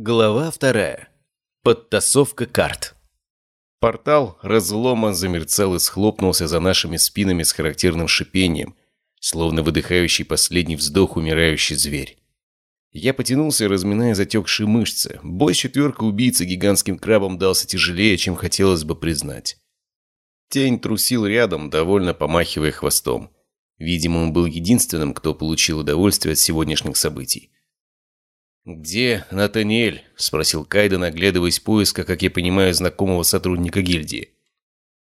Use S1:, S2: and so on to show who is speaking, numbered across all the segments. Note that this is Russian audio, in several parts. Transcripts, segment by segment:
S1: Глава вторая. Подтасовка карт. Портал разлома замерцал и схлопнулся за нашими спинами с характерным шипением, словно выдыхающий последний вздох умирающий зверь. Я потянулся, разминая затекшие мышцы. Бой с четверкой убийцы гигантским крабом дался тяжелее, чем хотелось бы признать. Тень трусил рядом, довольно помахивая хвостом. Видимо, он был единственным, кто получил удовольствие от сегодняшних событий. «Где Натаниэль?» – спросил Кайден, оглядываясь поиска, как я понимаю, знакомого сотрудника гильдии.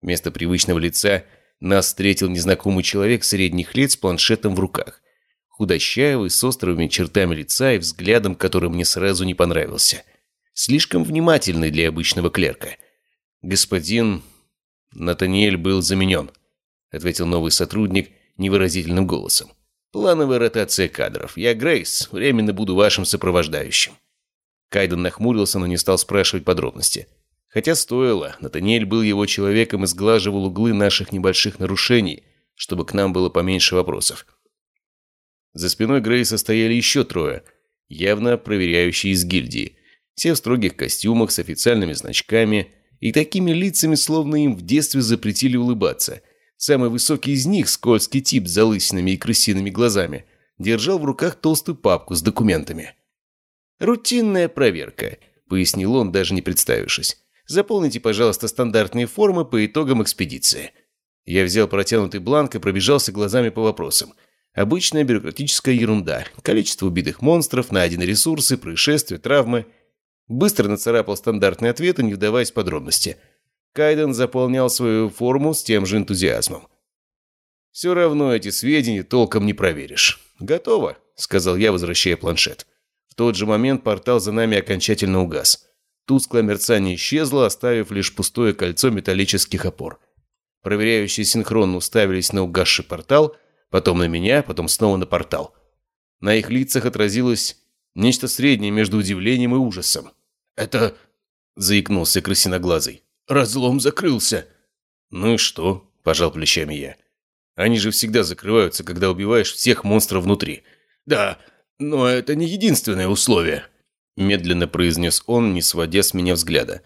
S1: Вместо привычного лица нас встретил незнакомый человек средних лет с планшетом в руках. Худощавый, с острыми чертами лица и взглядом, который мне сразу не понравился. Слишком внимательный для обычного клерка. «Господин Натаниэль был заменен», – ответил новый сотрудник невыразительным голосом. «Плановая ротация кадров. Я Грейс. Временно буду вашим сопровождающим». Кайден нахмурился, но не стал спрашивать подробности. Хотя стоило. Натаниэль был его человеком и сглаживал углы наших небольших нарушений, чтобы к нам было поменьше вопросов. За спиной Грейса стояли еще трое, явно проверяющие из гильдии. Все в строгих костюмах с официальными значками и такими лицами, словно им в детстве запретили улыбаться – Самый высокий из них, скользкий тип с залысинами и крысиными глазами, держал в руках толстую папку с документами. «Рутинная проверка», — пояснил он, даже не представившись. «Заполните, пожалуйста, стандартные формы по итогам экспедиции». Я взял протянутый бланк и пробежался глазами по вопросам. Обычная бюрократическая ерунда. Количество убитых монстров, найденные ресурсы, происшествия, травмы. Быстро нацарапал стандартные ответы, не вдаваясь в подробности — Кайден заполнял свою форму с тем же энтузиазмом. «Все равно эти сведения толком не проверишь». «Готово», — сказал я, возвращая планшет. В тот же момент портал за нами окончательно угас. Тусклое мерцание исчезло, оставив лишь пустое кольцо металлических опор. Проверяющие синхронно уставились на угасший портал, потом на меня, потом снова на портал. На их лицах отразилось нечто среднее между удивлением и ужасом. «Это...» — заикнулся крысиноглазый. Разлом закрылся». «Ну и что?» – пожал плечами я. «Они же всегда закрываются, когда убиваешь всех монстров внутри». «Да, но это не единственное условие», – медленно произнес он, не сводя с меня взгляда.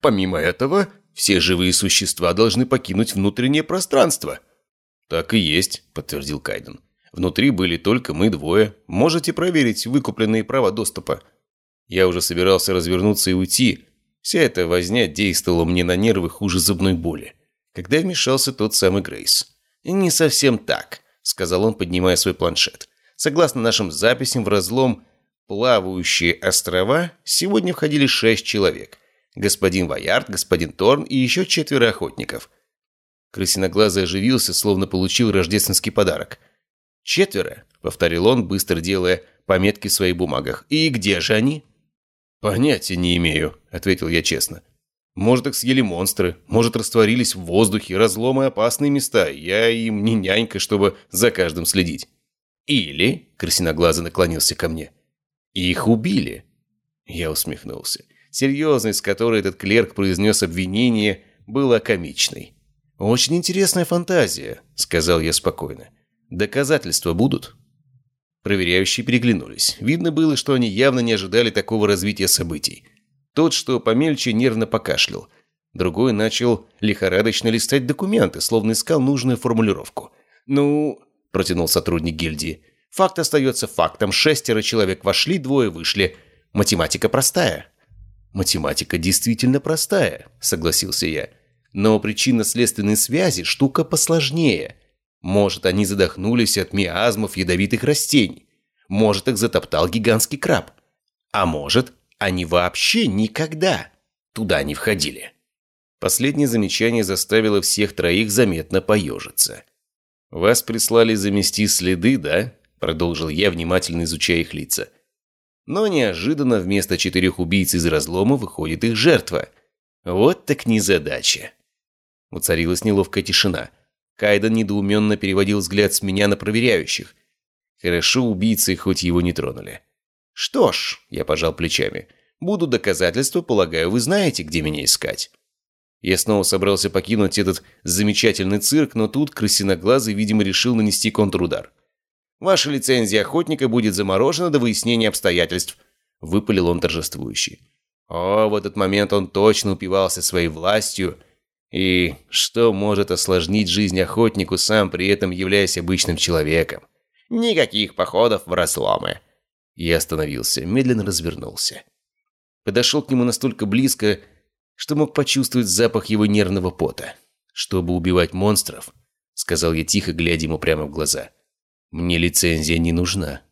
S1: «Помимо этого, все живые существа должны покинуть внутреннее пространство». «Так и есть», – подтвердил Кайден. «Внутри были только мы двое. Можете проверить выкупленные права доступа». Я уже собирался развернуться и уйти, Вся эта возня действовала мне на нервы хуже зубной боли. Когда вмешался тот самый Грейс. «Не совсем так», — сказал он, поднимая свой планшет. «Согласно нашим записям в разлом «Плавающие острова» сегодня входили шесть человек. Господин Ваярд, господин Торн и еще четверо охотников». Крысиноглазый оживился, словно получил рождественский подарок. «Четверо», — повторил он, быстро делая пометки в своих бумагах. «И где же они?» «Понятия не имею», — ответил я честно. «Может, их съели монстры, может, растворились в воздухе, разломы опасные места. Я им не нянька, чтобы за каждым следить». «Или», — крысиноглазый наклонился ко мне, — «их убили». Я усмехнулся. Серьезность, с которой этот клерк произнес обвинение, была комичной. «Очень интересная фантазия», — сказал я спокойно. «Доказательства будут?» Проверяющие переглянулись. Видно было, что они явно не ожидали такого развития событий. Тот, что помельче, нервно покашлял. Другой начал лихорадочно листать документы, словно искал нужную формулировку. «Ну...» – протянул сотрудник гильдии. «Факт остается фактом. Шестеро человек вошли, двое вышли. Математика простая». «Математика действительно простая», – согласился я. «Но причинно-следственной связи штука посложнее». Может, они задохнулись от миазмов ядовитых растений. Может, их затоптал гигантский краб. А может, они вообще никогда туда не входили. Последнее замечание заставило всех троих заметно поежиться. «Вас прислали замести следы, да?» – продолжил я, внимательно изучая их лица. Но неожиданно вместо четырех убийц из разлома выходит их жертва. Вот так незадача. Уцарилась неловкая тишина. Кайден недоуменно переводил взгляд с меня на проверяющих. Хорошо убийцы хоть его не тронули. «Что ж», — я пожал плечами, — «буду доказательства, полагаю, вы знаете, где меня искать». Я снова собрался покинуть этот замечательный цирк, но тут крысиноглазый, видимо, решил нанести контрудар. «Ваша лицензия охотника будет заморожена до выяснения обстоятельств. — выпалил он торжествующе. О, в этот момент он точно упивался своей властью. И что может осложнить жизнь охотнику, сам при этом являясь обычным человеком? Никаких походов в разломы. Я остановился, медленно развернулся. Подошел к нему настолько близко, что мог почувствовать запах его нервного пота. «Чтобы убивать монстров», — сказал я тихо, глядя ему прямо в глаза, — «мне лицензия не нужна».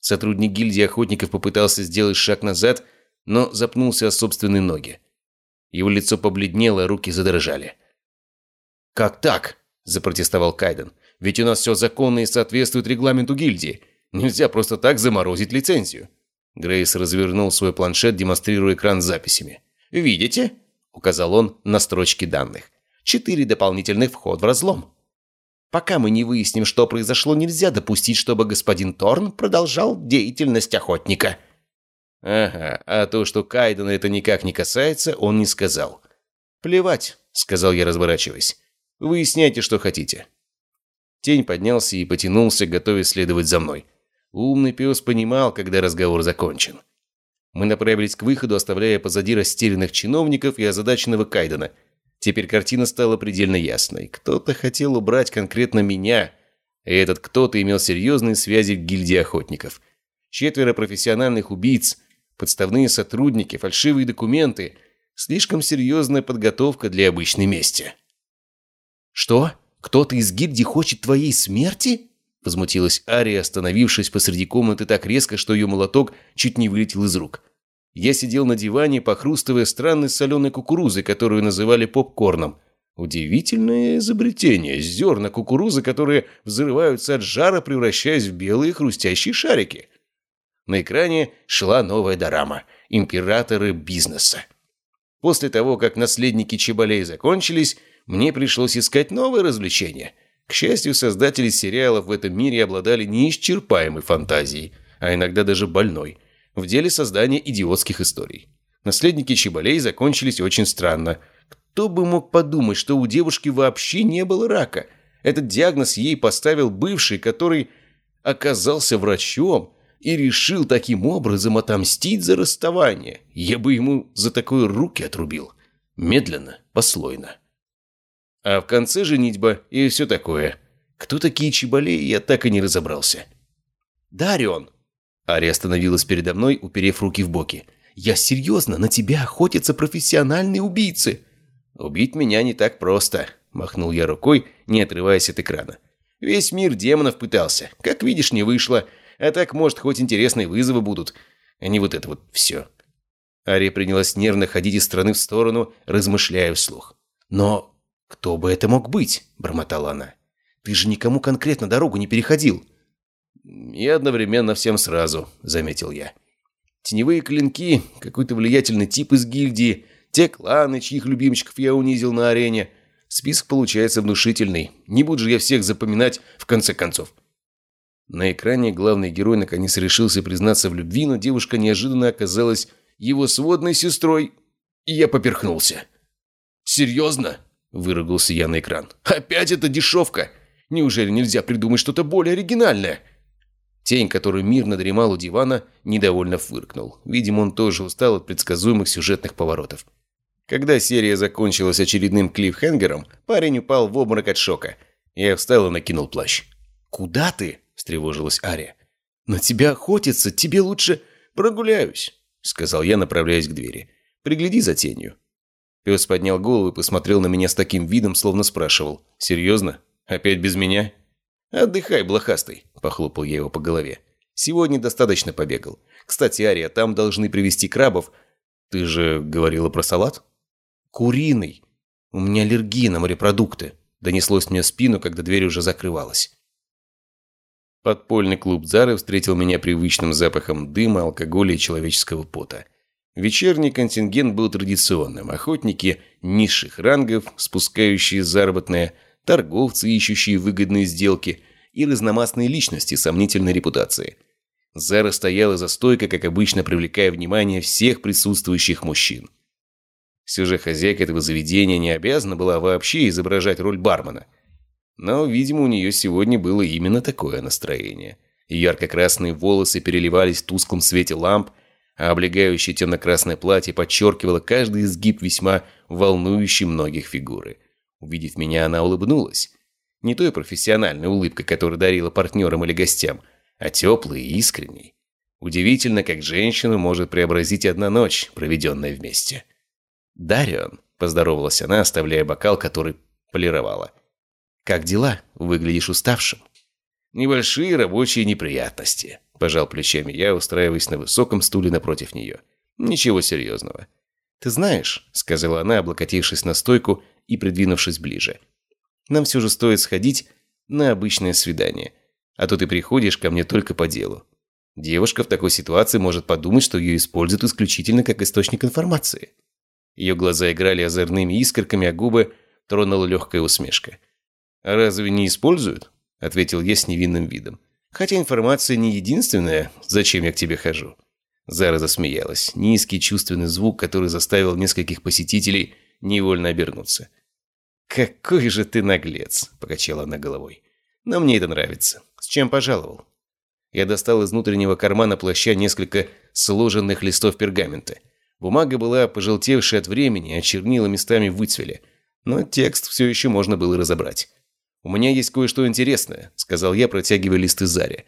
S1: Сотрудник гильдии охотников попытался сделать шаг назад, но запнулся о собственные ноги. Его лицо побледнело, руки задрожали. «Как так?» – запротестовал Кайден. «Ведь у нас все законно и соответствует регламенту гильдии. Нельзя просто так заморозить лицензию». Грейс развернул свой планшет, демонстрируя экран с записями. «Видите?» – указал он на строчки данных. «Четыре дополнительных вход в разлом». Пока мы не выясним, что произошло, нельзя допустить, чтобы господин Торн продолжал деятельность охотника. Ага, а то, что Кайдена это никак не касается, он не сказал. Плевать, сказал я, разворачиваясь. Выясняйте, что хотите. Тень поднялся и потянулся, готовясь следовать за мной. Умный пес понимал, когда разговор закончен. Мы направились к выходу, оставляя позади растерянных чиновников и озадаченного Кайдена – Теперь картина стала предельно ясной. Кто-то хотел убрать конкретно меня, и этот кто-то имел серьезные связи в гильдии охотников. Четверо профессиональных убийц, подставные сотрудники, фальшивые документы. Слишком серьезная подготовка для обычной мести. «Что? Кто-то из гильдии хочет твоей смерти?» Возмутилась Ария, остановившись посреди комнаты так резко, что ее молоток чуть не вылетел из рук. Я сидел на диване, похрустывая странной соленой кукурузой, которую называли попкорном. Удивительное изобретение. Зерна кукурузы, которые взрываются от жара, превращаясь в белые хрустящие шарики. На экране шла новая дорама «Императоры бизнеса». После того, как наследники Чебалей закончились, мне пришлось искать новые развлечения. К счастью, создатели сериалов в этом мире обладали неисчерпаемой фантазией, а иногда даже больной – в деле создания идиотских историй. Наследники Чебалей закончились очень странно. Кто бы мог подумать, что у девушки вообще не было рака? Этот диагноз ей поставил бывший, который оказался врачом и решил таким образом отомстить за расставание. Я бы ему за такое руки отрубил. Медленно, послойно. А в конце женитьба и все такое. Кто такие Чебалеи, я так и не разобрался. «Дарион!» Ария остановилась передо мной, уперев руки в боки. «Я серьезно, на тебя охотятся профессиональные убийцы!» «Убить меня не так просто», – махнул я рукой, не отрываясь от экрана. «Весь мир демонов пытался. Как видишь, не вышло. А так, может, хоть интересные вызовы будут, а не вот это вот все». Ария принялась нервно ходить из стороны в сторону, размышляя вслух. «Но кто бы это мог быть?» – бормотала она. «Ты же никому конкретно дорогу не переходил». «И одновременно всем сразу», — заметил я. «Теневые клинки, какой-то влиятельный тип из гильдии, те кланы, чьих любимчиков я унизил на арене. Список получается внушительный. Не буду же я всех запоминать в конце концов». На экране главный герой наконец решился признаться в любви, но девушка неожиданно оказалась его сводной сестрой, и я поперхнулся. «Серьезно?» – выругался я на экран. «Опять эта дешевка? Неужели нельзя придумать что-то более оригинальное?» Тень, который мирно дремал у дивана, недовольно фыркнул. Видимо, он тоже устал от предсказуемых сюжетных поворотов. Когда серия закончилась очередным клиффхенгером, парень упал в обморок от шока. Я встал и накинул плащ. «Куда ты?» – встревожилась Ария. «На тебя охотятся, тебе лучше прогуляюсь», – сказал я, направляясь к двери. «Пригляди за тенью». Пес поднял голову и посмотрел на меня с таким видом, словно спрашивал. «Серьезно? Опять без меня?» «Отдыхай, блохастый», – похлопал я его по голове. «Сегодня достаточно побегал. Кстати, Ария, там должны привезти крабов. Ты же говорила про салат?» «Куриный. У меня аллергия на морепродукты», – донеслось мне в спину, когда дверь уже закрывалась. Подпольный клуб Зары встретил меня привычным запахом дыма, алкоголя и человеческого пота. Вечерний контингент был традиционным. Охотники низших рангов, спускающие заработное – торговцы, ищущие выгодные сделки, и разномастные личности сомнительной репутации. Зара стояла за стойкой, как обычно, привлекая внимание всех присутствующих мужчин. Все же хозяйка этого заведения не обязана была вообще изображать роль бармена. Но, видимо, у нее сегодня было именно такое настроение. Ярко-красные волосы переливались в тусклом свете ламп, а облегающее темно-красное платье подчеркивало каждый изгиб весьма волнующий многих фигуры. Увидев меня, она улыбнулась. Не той профессиональной улыбкой, которую дарила партнерам или гостям, а теплой и искренней. Удивительно, как женщину может преобразить одна ночь, проведенная вместе. «Дарион», – поздоровалась она, оставляя бокал, который полировала. «Как дела? Выглядишь уставшим». «Небольшие рабочие неприятности», – пожал плечами я, устраиваясь на высоком стуле напротив нее. «Ничего серьезного». «Ты знаешь», – сказала она, облокотившись на стойку и придвинувшись ближе. «Нам все же стоит сходить на обычное свидание. А то ты приходишь ко мне только по делу. Девушка в такой ситуации может подумать, что ее используют исключительно как источник информации». Ее глаза играли озорными искорками, а губы тронула легкая усмешка. «А разве не используют?» – ответил я с невинным видом. «Хотя информация не единственная, зачем я к тебе хожу». Зара засмеялась. Низкий чувственный звук, который заставил нескольких посетителей невольно обернуться. «Какой же ты наглец!» – покачала она головой. «Но мне это нравится. С чем пожаловал?» Я достал из внутреннего кармана плаща несколько сложенных листов пергамента. Бумага была пожелтевшая от времени, а чернила местами выцвели. Но текст все еще можно было разобрать. «У меня есть кое-что интересное», – сказал я, протягивая листы Заре.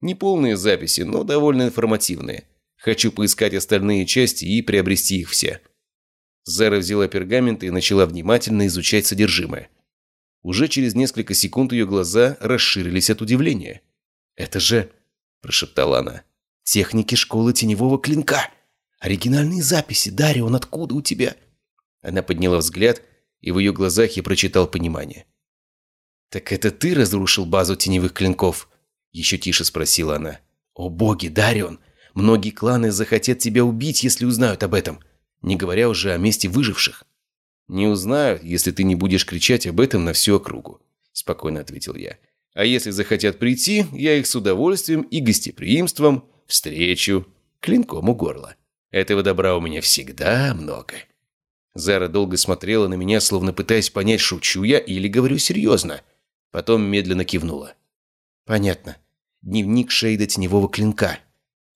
S1: «Не полные записи, но довольно информативные. Хочу поискать остальные части и приобрести их все». Зара взяла пергамент и начала внимательно изучать содержимое. Уже через несколько секунд ее глаза расширились от удивления. «Это же...» – прошептала она. «Техники школы теневого клинка! Оригинальные записи! Дарья, он откуда у тебя?» Она подняла взгляд, и в ее глазах я прочитал понимание. «Так это ты разрушил базу теневых клинков?» Еще тише спросила она. «О боги, Дарион! Многие кланы захотят тебя убить, если узнают об этом, не говоря уже о месте выживших». «Не узнают, если ты не будешь кричать об этом на всю округу», спокойно ответил я. «А если захотят прийти, я их с удовольствием и гостеприимством встречу клинком у горла. Этого добра у меня всегда много». Зара долго смотрела на меня, словно пытаясь понять, шучу я или говорю серьезно. Потом медленно кивнула. «Понятно. Дневник Шейда Теневого Клинка».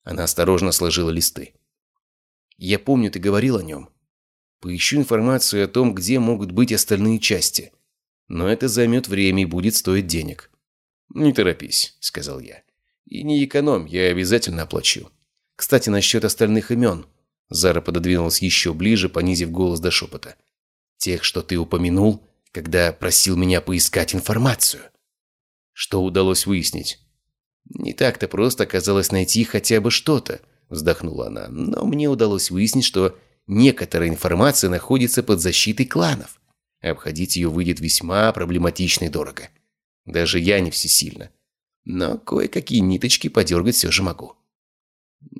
S1: Она осторожно сложила листы. «Я помню, ты говорил о нем. Поищу информацию о том, где могут быть остальные части. Но это займет время и будет стоить денег». «Не торопись», — сказал я. «И не экономь, я обязательно оплачу. Кстати, насчет остальных имен». Зара пододвинулась еще ближе, понизив голос до шепота. «Тех, что ты упомянул, когда просил меня поискать информацию. Что удалось выяснить? Не так-то просто оказалось найти хотя бы что-то, вздохнула она. Но мне удалось выяснить, что некоторая информация находится под защитой кланов. Обходить ее выйдет весьма проблематично и дорого. Даже я не всесильна. Но кое-какие ниточки подергать все же могу.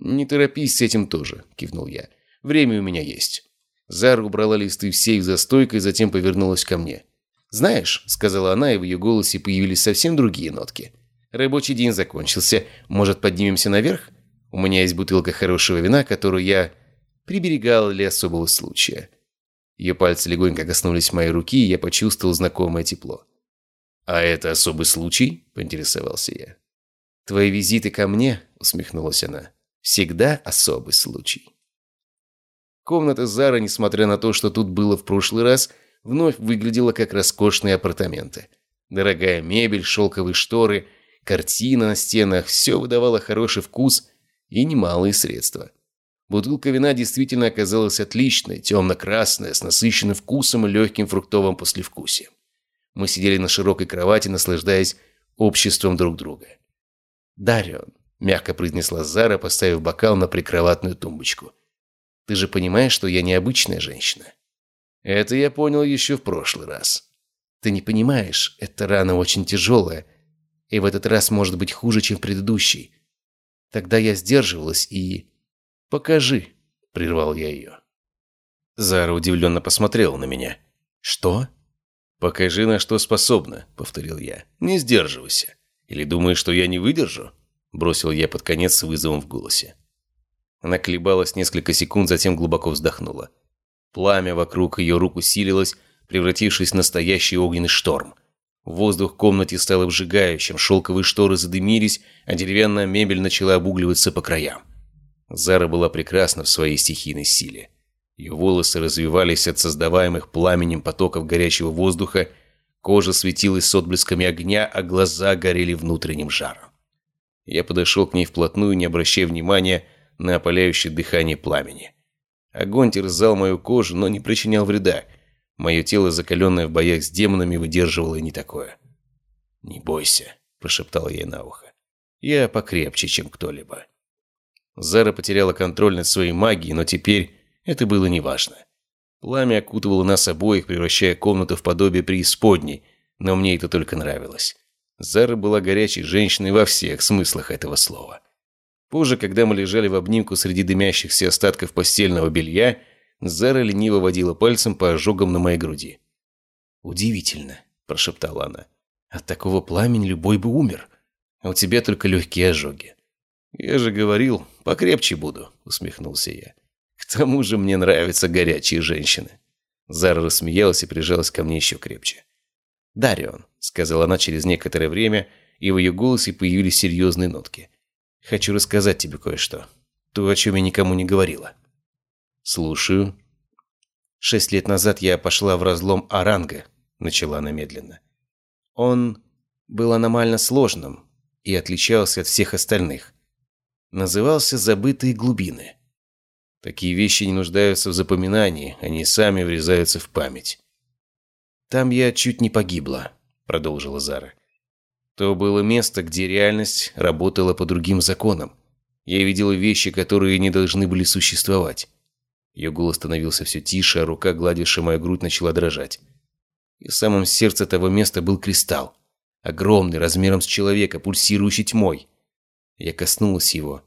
S1: «Не торопись с этим тоже», – кивнул я. «Время у меня есть». Зара убрала листы в сейф за стойкой, затем повернулась ко мне. «Знаешь», — сказала она, и в ее голосе появились совсем другие нотки. «Рабочий день закончился. Может, поднимемся наверх? У меня есть бутылка хорошего вина, которую я приберегал для особого случая». Ее пальцы легонько коснулись моей руки, и я почувствовал знакомое тепло. «А это особый случай?» – поинтересовался я. «Твои визиты ко мне», – усмехнулась она, – «всегда особый случай». Комната Зары, несмотря на то, что тут было в прошлый раз, вновь выглядела как роскошные апартаменты. Дорогая мебель, шелковые шторы, картина на стенах – все выдавало хороший вкус и немалые средства. Бутылка вина действительно оказалась отличной, темно-красная, с насыщенным вкусом и легким фруктовым послевкусием. Мы сидели на широкой кровати, наслаждаясь обществом друг друга. «Дарион», – мягко произнесла Зара, поставив бокал на прикроватную тумбочку – ты же понимаешь, что я необычная женщина. Это я понял еще в прошлый раз. Ты не понимаешь, эта рана очень тяжелая, и в этот раз может быть хуже, чем предыдущий. Тогда я сдерживалась и... «Покажи», — прервал я ее. Зара удивленно посмотрела на меня. «Что?» «Покажи, на что способна», — повторил я. «Не сдерживайся. Или думаешь, что я не выдержу?» Бросил я под конец с вызовом в голосе. Она колебалась несколько секунд, затем глубоко вздохнула. Пламя вокруг ее рук усилилось, превратившись в настоящий огненный шторм. Воздух в комнате стал обжигающим, шелковые шторы задымились, а деревянная мебель начала обугливаться по краям. Зара была прекрасна в своей стихийной силе. Ее волосы развивались от создаваемых пламенем потоков горячего воздуха, кожа светилась с отблесками огня, а глаза горели внутренним жаром. Я подошел к ней вплотную, не обращая внимания на опаляющее дыхание пламени. Огонь терзал мою кожу, но не причинял вреда. Мое тело, закаленное в боях с демонами, выдерживало и не такое. «Не бойся», – прошептал ей на ухо. «Я покрепче, чем кто-либо». Зара потеряла контроль над своей магией, но теперь это было неважно. Пламя окутывало нас обоих, превращая комнату в подобие преисподней, но мне это только нравилось. Зара была горячей женщиной во всех смыслах этого слова. Позже, когда мы лежали в обнимку среди дымящихся остатков постельного белья, Зара лениво водила пальцем по ожогам на моей груди. «Удивительно», – прошептала она. «От такого пламени любой бы умер, а у тебя только легкие ожоги». «Я же говорил, покрепче буду», – усмехнулся я. «К тому же мне нравятся горячие женщины». Зара рассмеялась и прижалась ко мне еще крепче. «Дарион», – сказала она через некоторое время, и в ее голосе появились серьезные нотки. «Хочу рассказать тебе кое-что. То, о чем я никому не говорила». «Слушаю». «Шесть лет назад я пошла в разлом Аранга», – начала она медленно. «Он был аномально сложным и отличался от всех остальных назывался «Забытые глубины». Такие вещи не нуждаются в запоминании, они сами врезаются в память. «Там я чуть не погибла», — продолжила Зара. «То было место, где реальность работала по другим законам. Я видела вещи, которые не должны были существовать». Ее голос становился все тише, а рука, гладившая мою грудь, начала дрожать. И в самом сердце того места был кристалл. Огромный, размером с человека, пульсирующий тьмой. Я коснулась его,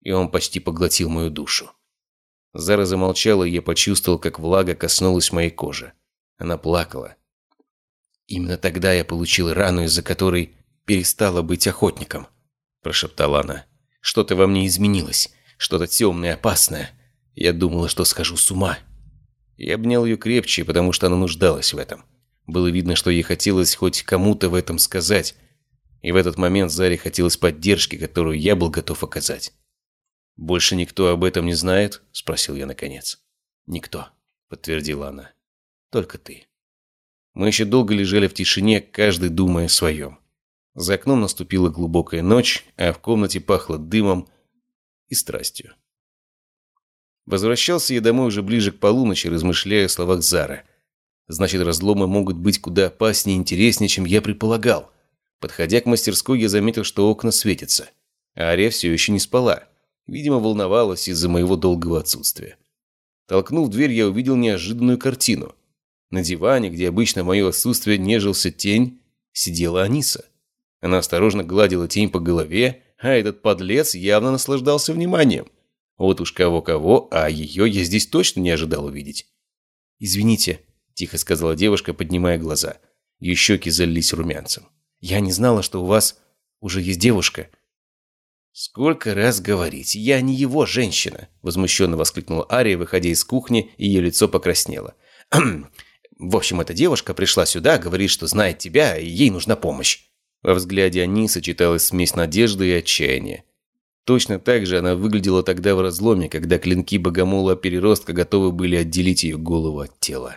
S1: и он почти поглотил мою душу. Зара замолчала, и я почувствовал, как влага коснулась моей кожи. Она плакала. «Именно тогда я получил рану, из-за которой перестала быть охотником», – прошептала она. «Что-то во мне изменилось, что-то темное, опасное. Я думала, что схожу с ума». Я обнял ее крепче, потому что она нуждалась в этом. Было видно, что ей хотелось хоть кому-то в этом сказать, и в этот момент Заре хотелось поддержки, которую я был готов оказать. «Больше никто об этом не знает?» – спросил я наконец. «Никто», – подтвердила она. «Только ты». Мы еще долго лежали в тишине, каждый думая о своем. За окном наступила глубокая ночь, а в комнате пахло дымом и страстью. Возвращался я домой уже ближе к полуночи, размышляя о словах Зары. Значит, разломы могут быть куда опаснее и интереснее, чем я предполагал. Подходя к мастерской, я заметил, что окна светятся. А Ария все еще не спала. Видимо, волновалась из-за моего долгого отсутствия. Толкнув дверь, я увидел неожиданную картину. На диване, где обычно в мое отсутствие нежился тень, сидела Аниса. Она осторожно гладила тень по голове, а этот подлец явно наслаждался вниманием. Вот уж кого-кого, а ее я здесь точно не ожидал увидеть. «Извините», – тихо сказала девушка, поднимая глаза. Ее щеки залились румянцем. Я не знала, что у вас уже есть девушка». «Сколько раз говорить, я не его женщина!» – возмущенно воскликнула Ария, выходя из кухни, и ее лицо покраснело. «В общем, эта девушка пришла сюда, говорит, что знает тебя, и ей нужна помощь». Во взгляде Анисы читалась смесь надежды и отчаяния. Точно так же она выглядела тогда в разломе, когда клинки богомола переростка готовы были отделить ее голову от тела.